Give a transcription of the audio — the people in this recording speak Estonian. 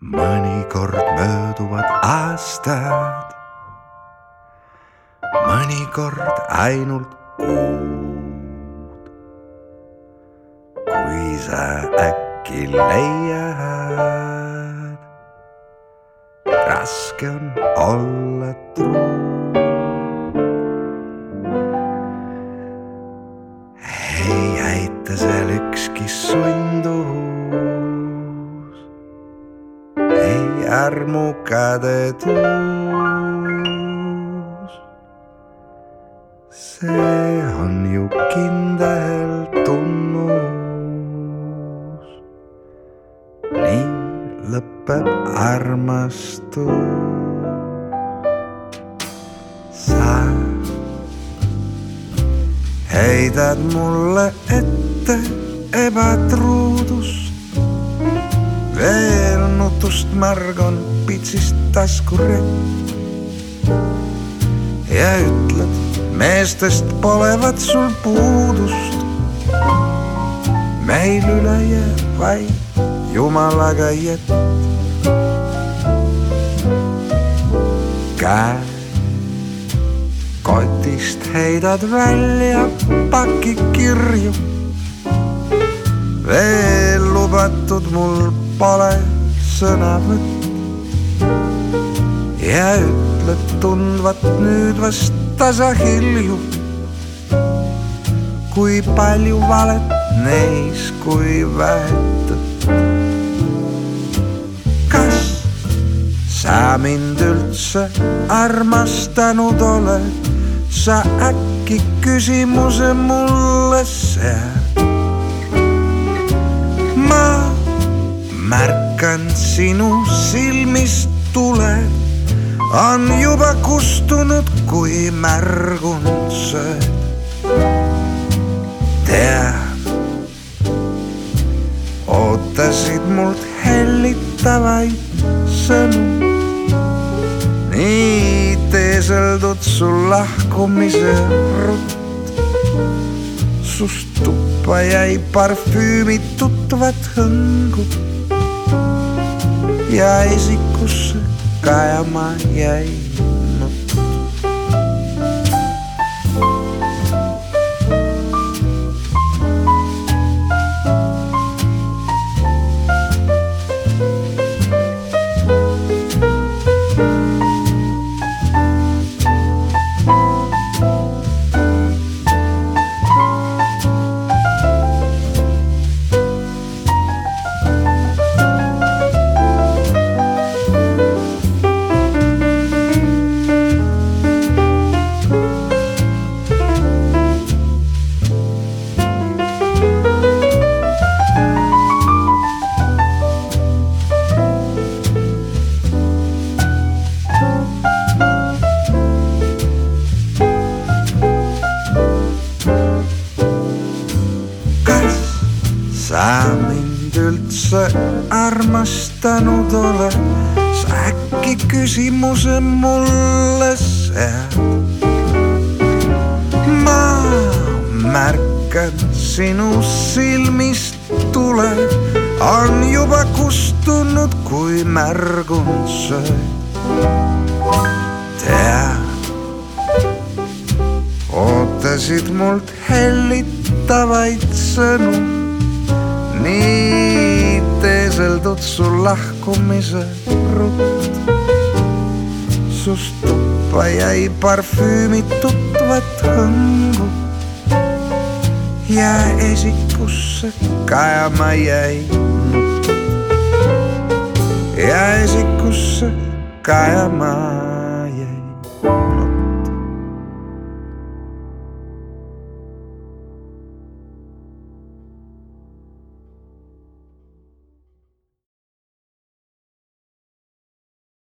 mõnikord mööduvad aastad, mõnikord ainult kuud. kui sa äkki leiad, raske on olla truu. ei aita seal ükski sundus, armuca de tus. Se on ju kindeltunnus, niin löppä armastuu. Sä heität mulle, että epätruutus nutust märg on pitsist taskurett. ja ütled, meestest polevat sul puudust. meil üle jääb vaid jumalaga jett. käe kotist heidad välja paki kirju. veel lubatud mul pole sõnavõtt. ja ütled tundvat nüüd vast tasahilju. kui palju valet neis, kui vähe tõtt. kas sa mind üldse armastanud oled? sa äkki küsimuse mulle sead. ma märkan sinu silmist tuled, on juba kustunud, kui märgunud sööd. tead, ootasid mult hellitavaid sõnu nii teeseldud sul lahkumise rutt. sust tuppa jäi parfüümi tutvat hõngu ja esikusse kajama jäi sa mind üldse armastanud oled? sa äkki küsimuse mulle sead? ma märkan sinu silmist tule, on juba kustunud, kui märgunud sööd. tead, ootasid mult hellitavaid sõnu. Nii teeseldud sul lahkumise rutt. sust tuppa jäi parfüümi tutvat hõngu. ja esikusse kajama jäi nutt. ja esikusse kajama